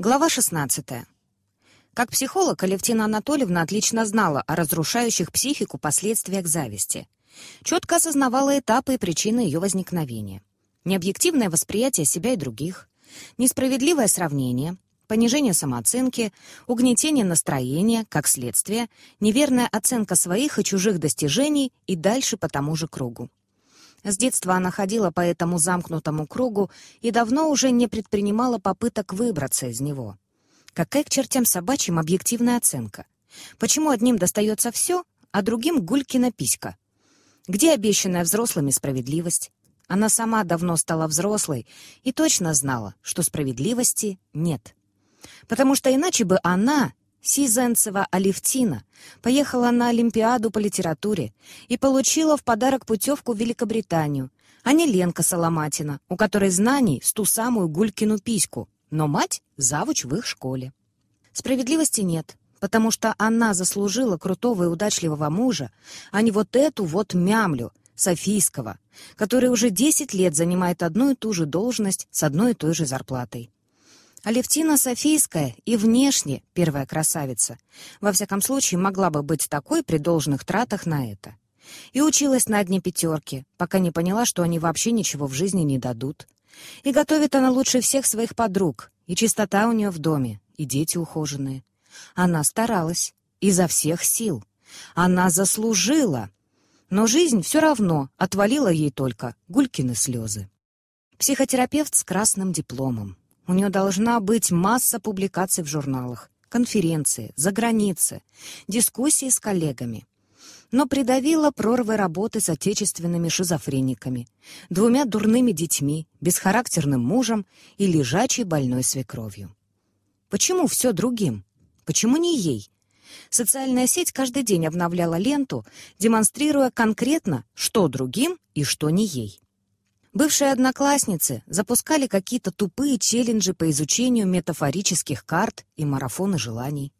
Глава 16. Как психолог, Алевтина Анатольевна отлично знала о разрушающих психику последствиях зависти. Четко осознавала этапы и причины ее возникновения. Необъективное восприятие себя и других, несправедливое сравнение, понижение самооценки, угнетение настроения, как следствие, неверная оценка своих и чужих достижений и дальше по тому же кругу. С детства она ходила по этому замкнутому кругу и давно уже не предпринимала попыток выбраться из него. Какая к чертям собачьим объективная оценка? Почему одним достается все, а другим гулькина писька? Где обещанная взрослыми справедливость? Она сама давно стала взрослой и точно знала, что справедливости нет. Потому что иначе бы она, Сизенцева Алевтина поехала на Олимпиаду по литературе и получила в подарок путевку в Великобританию, а не Ленка Соломатина, у которой знаний с ту самую Гулькину письку, но мать — завуч в их школе. Справедливости нет, потому что она заслужила крутого и удачливого мужа, а не вот эту вот мямлю, Софийского, который уже 10 лет занимает одну и ту же должность с одной и той же зарплатой. Алевтина Софийская и внешне первая красавица. Во всяком случае, могла бы быть такой при должных тратах на это. И училась на одни пятерки, пока не поняла, что они вообще ничего в жизни не дадут. И готовит она лучше всех своих подруг, и чистота у нее в доме, и дети ухоженные. Она старалась, изо всех сил. Она заслужила. Но жизнь все равно отвалила ей только Гулькины слезы. Психотерапевт с красным дипломом. У нее должна быть масса публикаций в журналах, конференции, за границей, дискуссии с коллегами. Но придавила прорвы работы с отечественными шизофрениками, двумя дурными детьми, бесхарактерным мужем и лежачей больной свекровью. Почему все другим? Почему не ей? Социальная сеть каждый день обновляла ленту, демонстрируя конкретно, что другим и что не ей. Бывшие одноклассницы запускали какие-то тупые челленджи по изучению метафорических карт и марафоны желаний.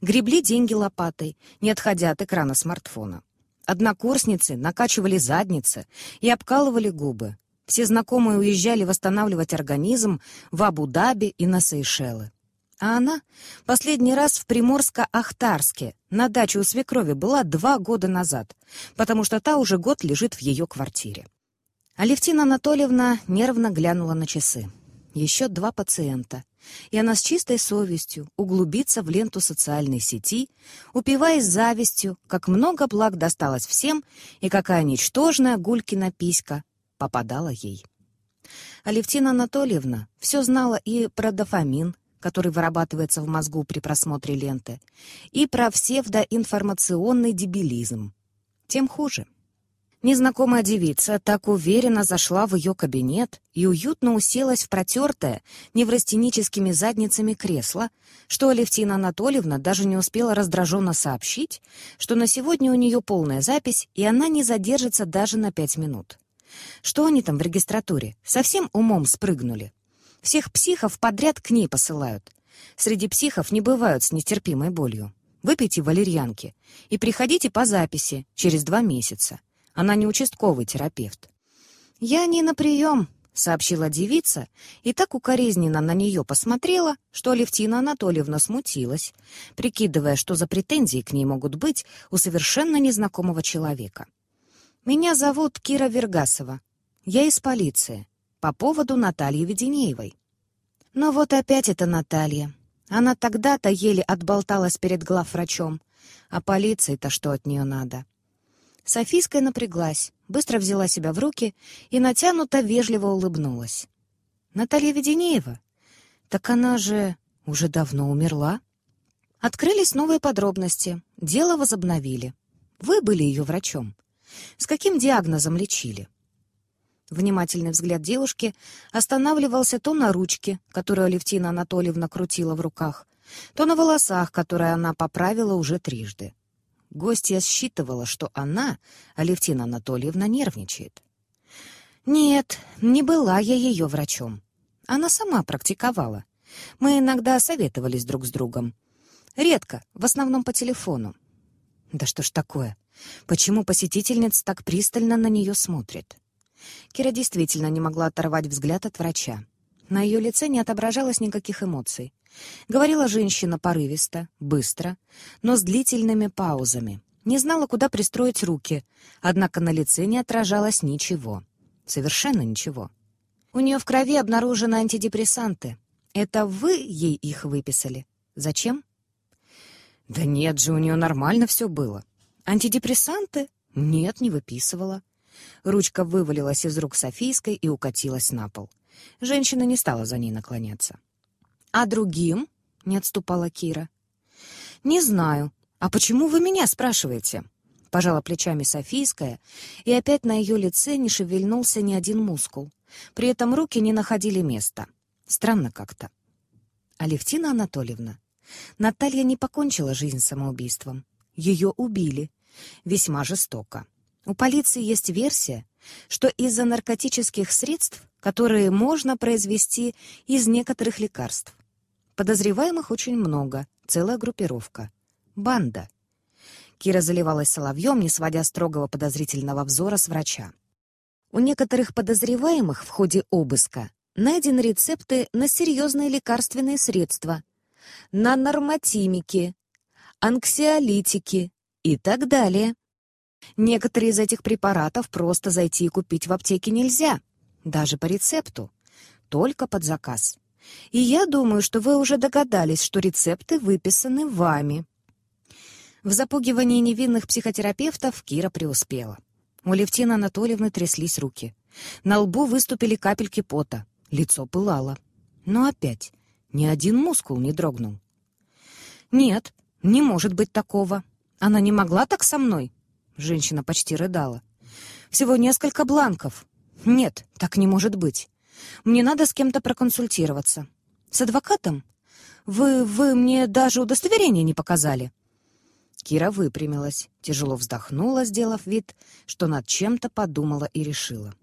Гребли деньги лопатой, не отходя от экрана смартфона. Однокурсницы накачивали задницы и обкалывали губы. Все знакомые уезжали восстанавливать организм в Абу-Даби и на Сейшелы. А она последний раз в Приморско-Ахтарске на даче у свекрови была два года назад, потому что та уже год лежит в ее квартире. Алевтина Анатольевна нервно глянула на часы. Еще два пациента. И она с чистой совестью углубится в ленту социальной сети, упиваясь завистью, как много благ досталось всем и какая ничтожная Гулькина писька попадала ей. Алевтина Анатольевна все знала и про дофамин, который вырабатывается в мозгу при просмотре ленты, и про псевдоинформационный дебилизм. Тем хуже. Незнакомая девица так уверенно зашла в ее кабинет и уютно уселась в протертое неврастеническими задницами кресло, что Алевтина Анатольевна даже не успела раздраженно сообщить, что на сегодня у нее полная запись, и она не задержится даже на пять минут. Что они там в регистратуре? Совсем умом спрыгнули. Всех психов подряд к ней посылают. Среди психов не бывают с нестерпимой болью. Выпейте валерьянки и приходите по записи через два месяца. Она не участковый терапевт. «Я не на прием», — сообщила девица, и так укоризненно на нее посмотрела, что Алевтина Анатольевна смутилась, прикидывая, что за претензии к ней могут быть у совершенно незнакомого человека. «Меня зовут Кира Вергасова. Я из полиции. По поводу Натальи Веденеевой». Но вот опять это Наталья. Она тогда-то еле отболталась перед главврачом. А полиции-то что от нее надо? Софийская напряглась, быстро взяла себя в руки и натянуто вежливо улыбнулась. «Наталья Веденеева? Так она же уже давно умерла?» Открылись новые подробности. Дело возобновили. Вы были ее врачом. С каким диагнозом лечили? Внимательный взгляд девушки останавливался то на ручке, которую Алевтина Анатольевна крутила в руках, то на волосах, которые она поправила уже трижды. Гостья считывала, что она, Алевтина Анатольевна, нервничает. «Нет, не была я ее врачом. Она сама практиковала. Мы иногда советовались друг с другом. Редко, в основном по телефону. Да что ж такое? Почему посетительница так пристально на нее смотрит?» Кира действительно не могла оторвать взгляд от врача. На ее лице не отображалось никаких эмоций. Говорила женщина порывисто, быстро, но с длительными паузами. Не знала, куда пристроить руки, однако на лице не отражалось ничего. Совершенно ничего. У нее в крови обнаружены антидепрессанты. Это вы ей их выписали? Зачем? Да нет же, у нее нормально все было. Антидепрессанты? Нет, не выписывала. Ручка вывалилась из рук Софийской и укатилась на пол. Женщина не стала за ней наклоняться. «А другим?» — не отступала Кира. «Не знаю. А почему вы меня спрашиваете?» Пожала плечами Софийская, и опять на ее лице не шевельнулся ни один мускул. При этом руки не находили места. Странно как-то. Алевтина Анатольевна, Наталья не покончила жизнь самоубийством. Ее убили. Весьма жестоко. У полиции есть версия, что из-за наркотических средств, которые можно произвести из некоторых лекарств. Подозреваемых очень много, целая группировка. Банда. Кира заливалась соловьем, не сводя строгого подозрительного взора с врача. У некоторых подозреваемых в ходе обыска найдены рецепты на серьезные лекарственные средства, на норматимики, анксиолитики и так далее. Некоторые из этих препаратов просто зайти и купить в аптеке нельзя, даже по рецепту, только под заказ. И я думаю, что вы уже догадались, что рецепты выписаны вами. В запугивании невинных психотерапевтов Кира преуспела. У Левтины Анатольевны тряслись руки. На лбу выступили капельки пота. Лицо пылало. Но опять ни один мускул не дрогнул. «Нет, не может быть такого. Она не могла так со мной?» Женщина почти рыдала. «Всего несколько бланков. Нет, так не может быть. Мне надо с кем-то проконсультироваться. С адвокатом? Вы, вы мне даже удостоверение не показали». Кира выпрямилась, тяжело вздохнула, сделав вид, что над чем-то подумала и решила.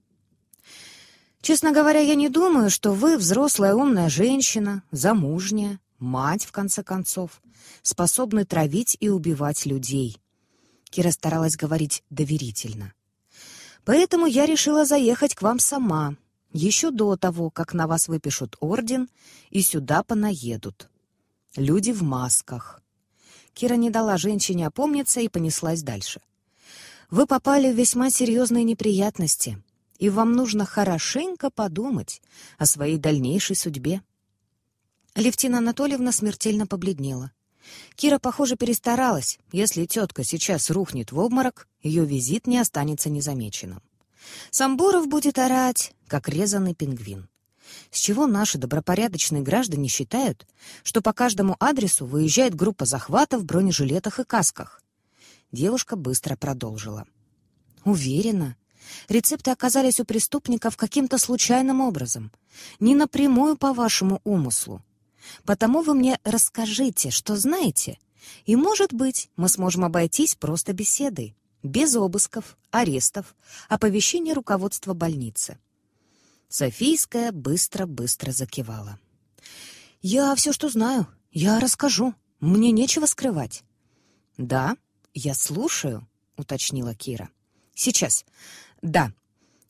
«Честно говоря, я не думаю, что вы, взрослая умная женщина, замужняя, мать, в конце концов, способны травить и убивать людей». Кира старалась говорить доверительно. «Поэтому я решила заехать к вам сама, еще до того, как на вас выпишут орден и сюда понаедут. Люди в масках, Кира не дала женщине опомниться и понеслась дальше. «Вы попали в весьма серьезные неприятности, и вам нужно хорошенько подумать о своей дальнейшей судьбе». Левтина Анатольевна смертельно побледнела. Кира, похоже, перестаралась. Если тетка сейчас рухнет в обморок, ее визит не останется незамеченным. Самбуров будет орать, как резанный пингвин. С чего наши добропорядочные граждане считают, что по каждому адресу выезжает группа захвата в бронежилетах и касках? Девушка быстро продолжила. Уверена, рецепты оказались у преступников каким-то случайным образом, не напрямую по вашему умыслу. Потому вы мне расскажите, что знаете, и, может быть, мы сможем обойтись просто беседой, без обысков, арестов, оповещения руководства больницы. Софийская быстро-быстро закивала. «Я все, что знаю. Я расскажу. Мне нечего скрывать». «Да, я слушаю», — уточнила Кира. «Сейчас. Да».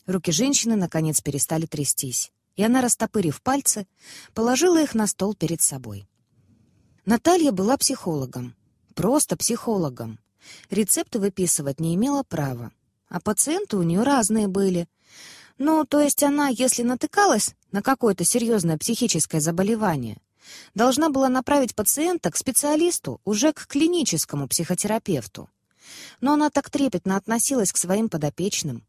Руки женщины, наконец, перестали трястись, и она, растопырив пальцы, положила их на стол перед собой. Наталья была психологом. Просто психологом. Рецепты выписывать не имела права. А пациенты у нее разные были — ну, то есть она, если натыкалась на какое-то серьезное психическое заболевание, должна была направить пациента к специалисту, уже к клиническому психотерапевту. Но она так трепетно относилась к своим подопечным.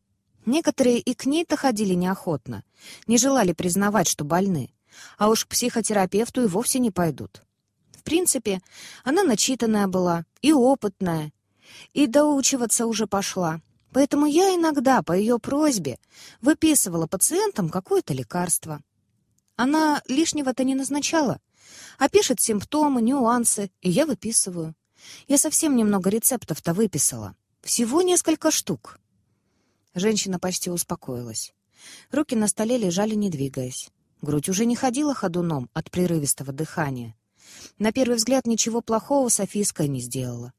Некоторые и к ней-то ходили неохотно, не желали признавать, что больны, а уж к психотерапевту и вовсе не пойдут. В принципе, она начитанная была и опытная, и доучиваться уже пошла. Поэтому я иногда по ее просьбе выписывала пациентам какое-то лекарство. Она лишнего-то не назначала, а пишет симптомы, нюансы, и я выписываю. Я совсем немного рецептов-то выписала. Всего несколько штук. Женщина почти успокоилась. Руки на столе лежали, не двигаясь. Грудь уже не ходила ходуном от прерывистого дыхания. На первый взгляд ничего плохого Софийская не сделала.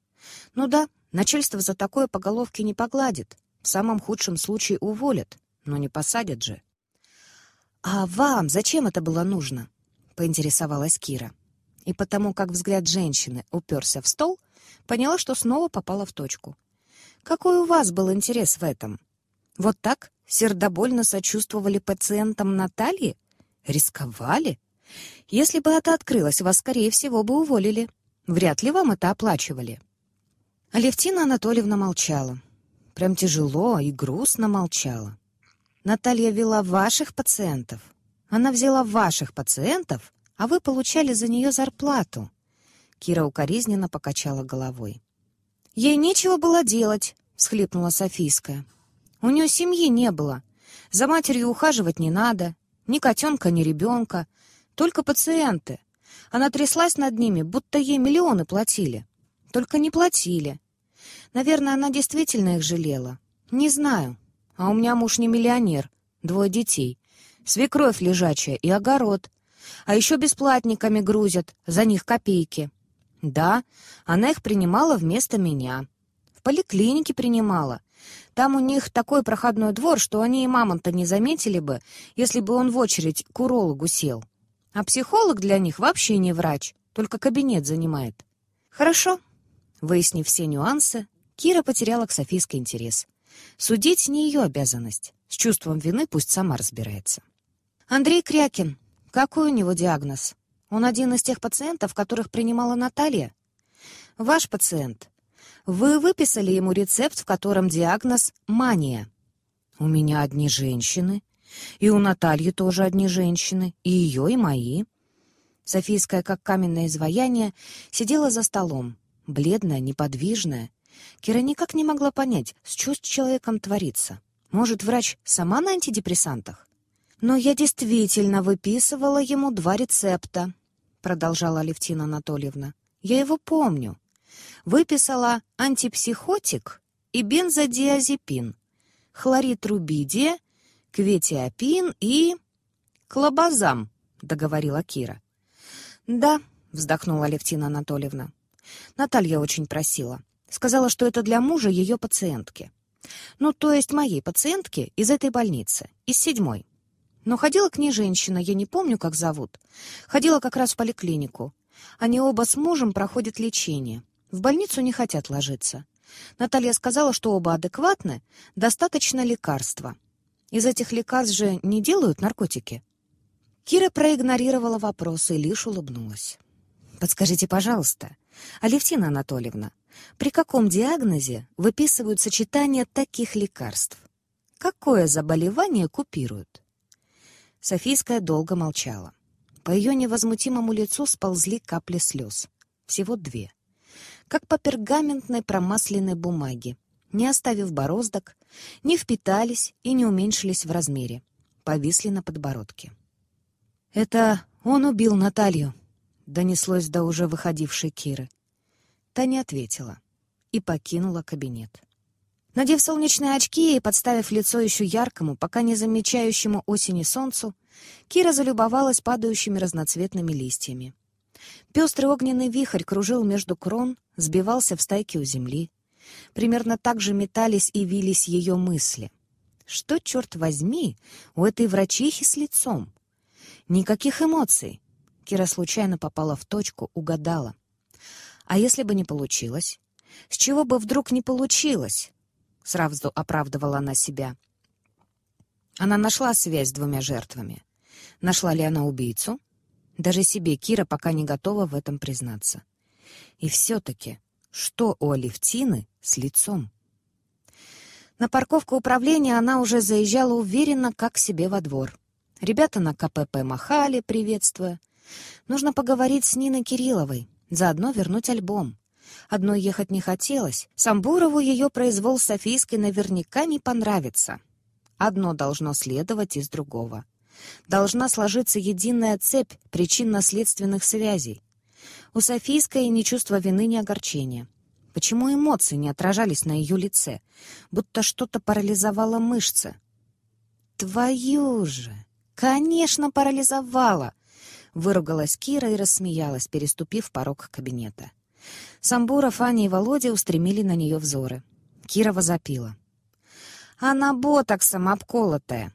Ну да, Начальство за такое по головке не погладит. В самом худшем случае уволят, но не посадят же. «А вам зачем это было нужно?» — поинтересовалась Кира. И потому, как взгляд женщины уперся в стол, поняла, что снова попала в точку. «Какой у вас был интерес в этом? Вот так сердобольно сочувствовали пациентам Натальи? Рисковали? Если бы это открылось, вас, скорее всего, бы уволили. Вряд ли вам это оплачивали». Алевтина Анатольевна молчала. Прям тяжело и грустно молчала. Наталья вела ваших пациентов. Она взяла ваших пациентов, а вы получали за нее зарплату. Кира укоризненно покачала головой. «Ей нечего было делать», — всхлипнула Софийская. «У нее семьи не было. За матерью ухаживать не надо. Ни котенка, ни ребенка. Только пациенты. Она тряслась над ними, будто ей миллионы платили. Только не платили. Наверное, она действительно их жалела. Не знаю. А у меня муж не миллионер. Двое детей. Свекровь лежачая и огород. А еще бесплатниками грузят. За них копейки. Да, она их принимала вместо меня. В поликлинике принимала. Там у них такой проходной двор, что они и мамонта не заметили бы, если бы он в очередь к урологу сел. А психолог для них вообще не врач, только кабинет занимает. Хорошо. Выяснив все нюансы, Кира потеряла к Софийской интерес. Судить не ее обязанность. С чувством вины пусть сама разбирается. Андрей Крякин. Какой у него диагноз? Он один из тех пациентов, которых принимала Наталья? Ваш пациент. Вы выписали ему рецепт, в котором диагноз «мания». У меня одни женщины. И у Натальи тоже одни женщины. И ее, и мои. Софийская, как каменное изваяние, сидела за столом, бледная, неподвижная. Кира никак не могла понять, что с человеком творится. Может, врач сама на антидепрессантах? Но я действительно выписывала ему два рецепта, продолжала Алевтина Анатольевна. Я его помню. Выписала антипсихотик и бензодиазепин, хлорид рубидия, кветиапин и... клобазам, договорила Кира. Да, вздохнула Алевтина Анатольевна. Наталья очень просила. Сказала, что это для мужа ее пациентки. Ну, то есть моей пациентки из этой больницы, из седьмой. Но ходила к ней женщина, я не помню, как зовут. Ходила как раз в поликлинику. Они оба с мужем проходят лечение. В больницу не хотят ложиться. Наталья сказала, что оба адекватны, достаточно лекарства. Из этих лекарств же не делают наркотики. Кира проигнорировала вопрос и лишь улыбнулась. «Подскажите, пожалуйста, Алевтина Анатольевна, при каком диагнозе выписывают сочетание таких лекарств? Какое заболевание купируют?» Софийская долго молчала. По ее невозмутимому лицу сползли капли слез. Всего две. Как по пергаментной промасленной бумаге, не оставив бороздок, не впитались и не уменьшились в размере. Повисли на подбородке. «Это он убил Наталью», — донеслось до уже выходившей Киры. Та не ответила и покинула кабинет. Надев солнечные очки и подставив лицо еще яркому, пока не замечающему осени солнцу, Кира залюбовалась падающими разноцветными листьями. Пестрый огненный вихрь кружил между крон, сбивался в стайки у земли. Примерно так же метались и вились ее мысли. Что, черт возьми, у этой врачихи с лицом? Никаких эмоций. Кира случайно попала в точку, угадала. А если бы не получилось? С чего бы вдруг не получилось? Сразу оправдывала она себя. Она нашла связь с двумя жертвами. Нашла ли она убийцу? Даже себе Кира пока не готова в этом признаться. И все-таки, что у Алевтины с лицом? На парковку управления она уже заезжала уверенно, как себе во двор. Ребята на КПП махали, приветствуя. Нужно поговорить с Ниной Кирилловой, заодно вернуть альбом. Одной ехать не хотелось. Самбурову ее произвол Софийской наверняка не понравится. Одно должно следовать из другого. Должна сложиться единая цепь причинно-следственных связей. У Софийской ни чувства вины, ни огорчения. Почему эмоции не отражались на ее лице? Будто что-то парализовало мышцы. «Твою же! Конечно, парализовала!» Выругалась Кира и рассмеялась, переступив порог кабинета. Самбуров, Аня и Володя устремили на нее взоры. Кира возопила. «Она ботоксом обколотая!»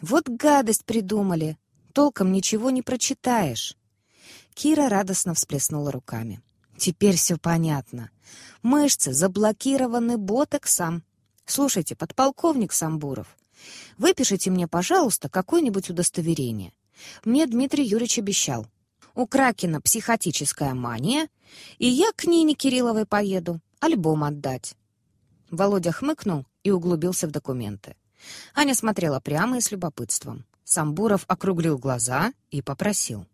Вот гадость придумали. Толком ничего не прочитаешь. Кира радостно всплеснула руками. Теперь все понятно. Мышцы заблокированы ботоксом. Слушайте, подполковник Самбуров, выпишите мне, пожалуйста, какое-нибудь удостоверение. Мне Дмитрий Юрьевич обещал. У Кракена психотическая мания, и я к Нине Кирилловой поеду альбом отдать. Володя хмыкнул и углубился в документы. Аня смотрела прямо и с любопытством. Самбуров округлил глаза и попросил.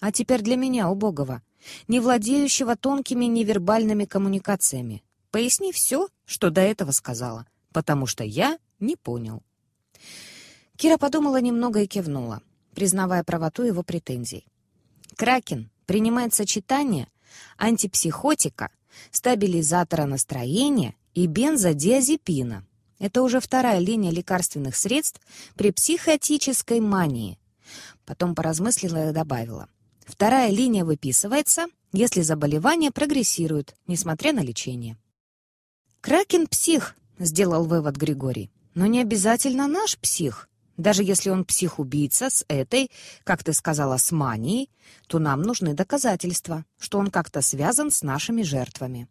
«А теперь для меня, убогого, не владеющего тонкими невербальными коммуникациями, поясни все, что до этого сказала, потому что я не понял». Кира подумала немного и кивнула, признавая правоту его претензий. Кракен принимает сочетание антипсихотика, стабилизатора настроения и бензодиазепина. Это уже вторая линия лекарственных средств при психотической мании. Потом поразмыслила и добавила. Вторая линия выписывается, если заболевание прогрессирует, несмотря на лечение. «Кракен псих», — сделал вывод Григорий. «Но не обязательно наш псих. Даже если он псих-убийца с этой, как ты сказала, с манией, то нам нужны доказательства, что он как-то связан с нашими жертвами».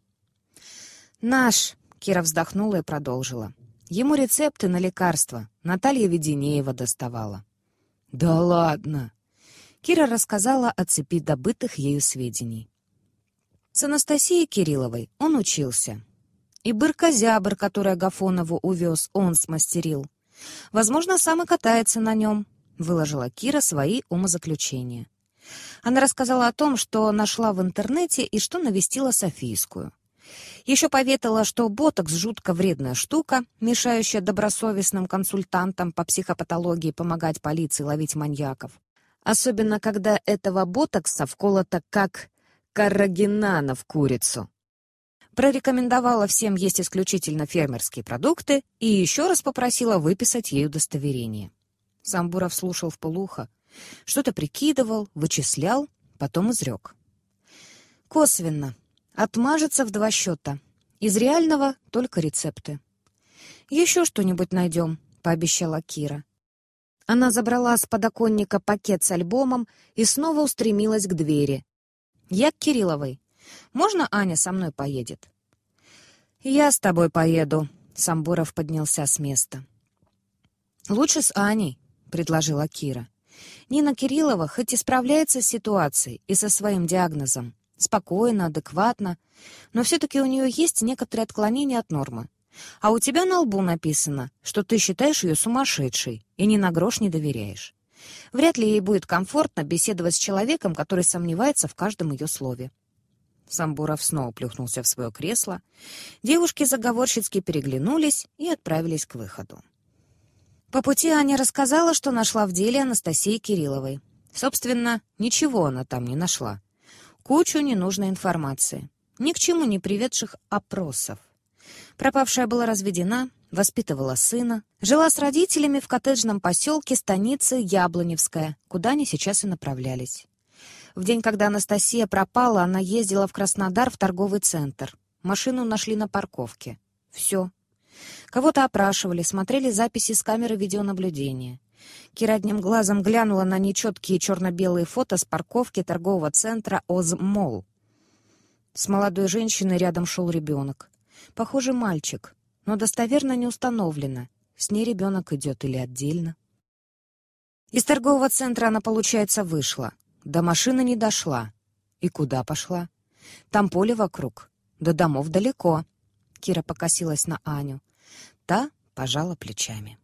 «Наш», Кира вздохнула и продолжила. Ему рецепты на лекарства Наталья Веденеева доставала. «Да ладно!» Кира рассказала о цепи добытых ею сведений. С Анастасией Кирилловой он учился. И быркозябр, который Агафонову увез, он смастерил. Возможно, сам и катается на нем, — выложила Кира свои умозаключения. Она рассказала о том, что нашла в интернете и что навестила Софийскую. Еще поветала, что ботокс — жутко вредная штука, мешающая добросовестным консультантам по психопатологии помогать полиции ловить маньяков. Особенно, когда этого ботокса вколото как каррагинана в курицу. Прорекомендовала всем есть исключительно фермерские продукты и еще раз попросила выписать ей удостоверение. Самбуров слушал вполуха, что-то прикидывал, вычислял, потом изрек. Косвенно, Отмажется в два счета. Из реального только рецепты. «Еще что-нибудь найдем», — пообещала Кира. Она забрала с подоконника пакет с альбомом и снова устремилась к двери. «Я к Кирилловой. Можно Аня со мной поедет?» «Я с тобой поеду», — Самбуров поднялся с места. «Лучше с Аней», — предложила Кира. Нина Кириллова хоть и справляется с ситуацией и со своим диагнозом, спокойно, адекватно, но все-таки у нее есть некоторые отклонения от нормы. А у тебя на лбу написано, что ты считаешь ее сумасшедшей и ни на грош не доверяешь. Вряд ли ей будет комфортно беседовать с человеком, который сомневается в каждом ее слове. Самбуров снова плюхнулся в свое кресло. Девушки заговорщицки переглянулись и отправились к выходу. По пути Аня рассказала, что нашла в деле Анастасии Кирилловой. Собственно, ничего она там не нашла кучу ненужной информации, ни к чему не приведших опросов. Пропавшая была разведена, воспитывала сына, жила с родителями в коттеджном поселке станицы Яблоневская, куда они сейчас и направлялись. В день, когда Анастасия пропала, она ездила в Краснодар в торговый центр. Машину нашли на парковке. Все. Кого-то опрашивали, смотрели записи с камеры видеонаблюдения. Кира одним глазом глянула на нечеткие черно-белые фото с парковки торгового центра «Озмол». С молодой женщиной рядом шел ребенок. Похоже, мальчик, но достоверно не установлено, с ней ребенок идет или отдельно. Из торгового центра она, получается, вышла. До машины не дошла. И куда пошла? Там поле вокруг. До домов далеко. Кира покосилась на Аню. Та пожала плечами.